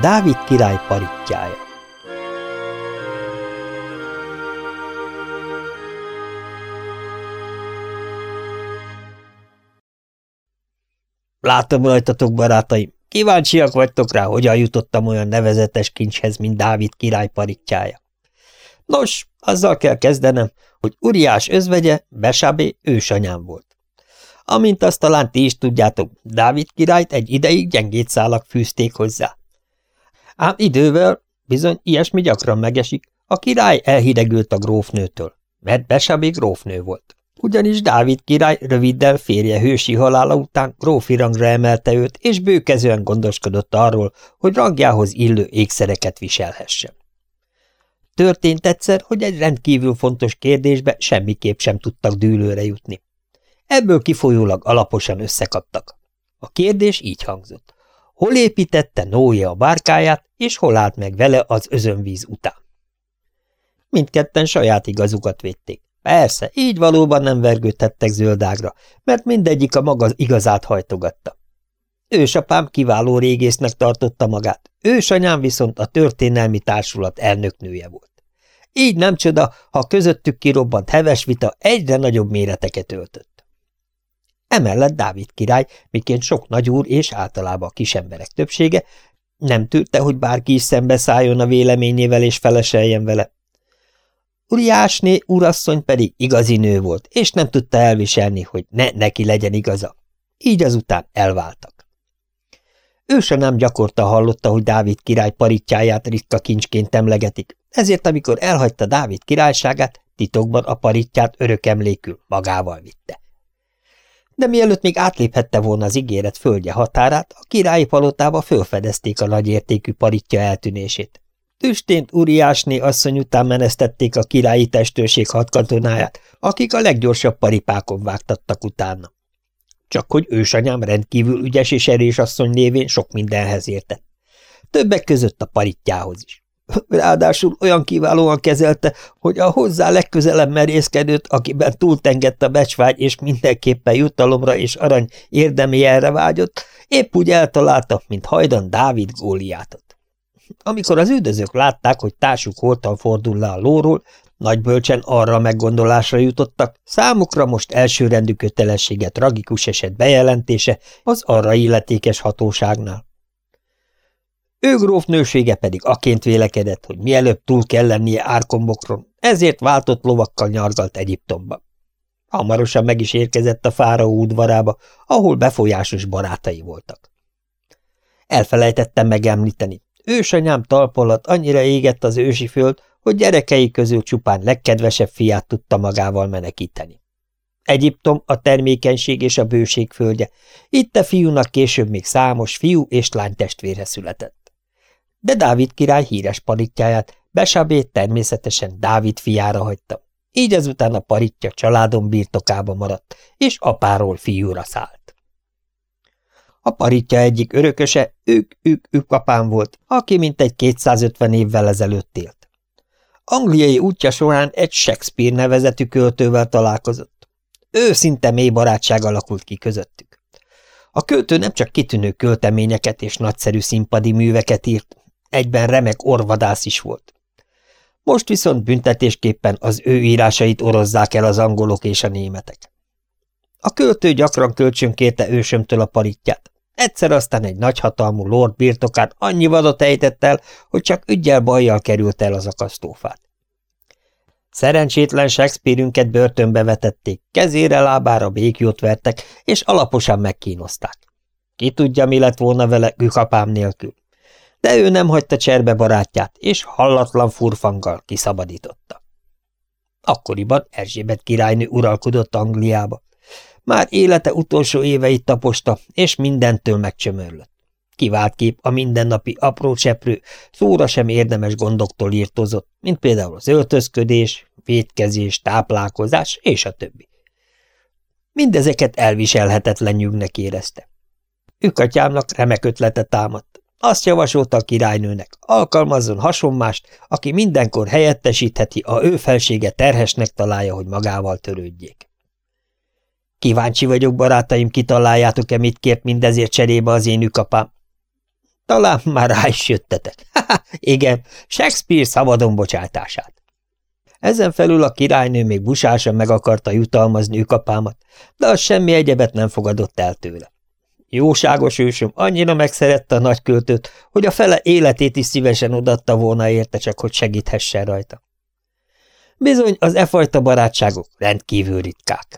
Dávid király paritjája Látom rajtatok, barátaim, kíváncsiak vagytok rá, hogyan jutottam olyan nevezetes kincshez, mint Dávid király paritjája. Nos, azzal kell kezdenem, hogy Uriás özvegye, Besabé ősanyám volt. Amint azt talán ti is tudjátok, Dávid királyt egy ideig gyengét szálak fűzték hozzá. Ám idővel, bizony ilyesmi gyakran megesik, a király elhidegült a grófnőtől, mert Besabé grófnő volt. Ugyanis Dávid király röviddel férje hősi halála után grófi rangra emelte őt, és bőkezően gondoskodott arról, hogy rangjához illő ékszereket viselhessen. Történt egyszer, hogy egy rendkívül fontos kérdésbe semmiképp sem tudtak dűlőre jutni. Ebből kifolyólag alaposan összekaptak. A kérdés így hangzott. Hol építette Nója a bárkáját, és hol állt meg vele az özönvíz után? Mindketten saját igazukat védték. Persze, így valóban nem vergődhettek zöldágra, mert mindegyik a maga igazát hajtogatta. Ősapám kiváló régésznek tartotta magát, ősanyám viszont a történelmi társulat elnöknője volt. Így nem csoda, ha közöttük kirobbant heves vita egyre nagyobb méreteket öltött. Emellett Dávid király, miként sok nagyúr és általában a kisemberek többsége, nem tűrte, hogy bárki is szembeszálljon a véleményével és feleseljen vele. Uriásné urasszony pedig igazi nő volt, és nem tudta elviselni, hogy ne neki legyen igaza. Így azután elváltak. Ő se nem gyakorta hallotta, hogy Dávid király paritjáját ritka kincsként emlegetik, ezért amikor elhagyta Dávid királyságát, titokban a paritját örök emlékül magával vitte. De mielőtt még átléphette volna az ígéret földje határát, a királyi palotába fölfedezték a nagyértékű paritja eltűnését. Tüstént Uriásné asszony után menesztették a királyi testőrség hat katonáját, akik a leggyorsabb paripákon vágtattak utána. Csak hogy ősanyám rendkívül ügyes és erős asszony névén sok mindenhez értett. Többek között a paritjához is. Ráadásul olyan kiválóan kezelte, hogy a hozzá legközelebb merészkedőt, akiben túltengett a becsvágy és mindenképpen jutalomra és arany erre vágyott, épp úgy eltalálta, mint hajdan Dávid Góliátot. Amikor az üldözők látták, hogy társuk holtan fordul le a lóról, nagy bölcsen arra a meggondolásra jutottak, számukra most elsőrendű kötelességet tragikus eset bejelentése az arra illetékes hatóságnál. Ő grófnősége pedig aként vélekedett, hogy mielőbb túl kell lennie árkombokron, ezért váltott lovakkal nyargalt Egyiptomba. Hamarosan meg is érkezett a fáraó udvarába, ahol befolyásos barátai voltak. Elfelejtettem megemlíteni. Ősanyám talp alatt annyira égett az ősi föld, hogy gyerekei közül csupán legkedvesebb fiát tudta magával menekíteni. Egyiptom a termékenység és a bőség földje, itt a fiúnak később még számos fiú és lány testvére született de Dávid király híres paritjáját, Besabét természetesen Dávid fiára hagyta. Így ezután a paritja családom birtokába maradt, és apáról fiúra szállt. A paritja egyik örököse, ők, ők, ők apám volt, aki mintegy 250 évvel ezelőtt élt. Angliai útja során egy Shakespeare nevezetű költővel találkozott. Őszinte mély barátság alakult ki közöttük. A költő nem csak kitűnő költeményeket és nagyszerű színpadi műveket írt, Egyben remek orvadász is volt. Most viszont büntetésképpen az ő írásait orozzák el az angolok és a németek. A költő gyakran kölcsönkérte ősömtől a paritját. Egyszer aztán egy nagyhatalmú lord birtokát annyi vadot ejtett el, hogy csak ügyel bajjal került el az akasztófát. Szerencsétlen Shakespeare-ünket börtönbe vetették, kezére lábára békjót vertek, és alaposan megkínozták. Ki tudja, mi lett volna vele gükapám nélkül de ő nem hagyta cserbe barátját, és hallatlan furfanggal kiszabadította. Akkoriban Erzsébet királynő uralkodott Angliába. Már élete utolsó éveit taposta, és mindentől megcsömörlött. Kivált kép a mindennapi apró cseprő, szóra sem érdemes gondoktól írtozott, mint például az öltözködés, vétkezés, táplálkozás és a többi. Mindezeket elviselhetetlen nyugnek érezte. Ükatyámnak remek ötlete támadt. Azt javasolta a királynőnek, alkalmazzon hasonmást, aki mindenkor helyettesítheti, a ő felsége terhesnek találja, hogy magával törődjék. Kíváncsi vagyok, barátaim, kitaláljátok-e, mit kért mindezért cserébe az én ükapám? Talán már rá is jöttetek. igen, Shakespeare szabadon bocsátását. Ezen felül a királynő még busásan meg akarta jutalmazni ükapámat, de az semmi egyebet nem fogadott el tőle. Jóságos ősöm annyira megszerette a nagyköltőt, hogy a fele életét is szívesen odatta volna érte, csak hogy segíthessen rajta. Bizony, az e fajta barátságok rendkívül ritkák.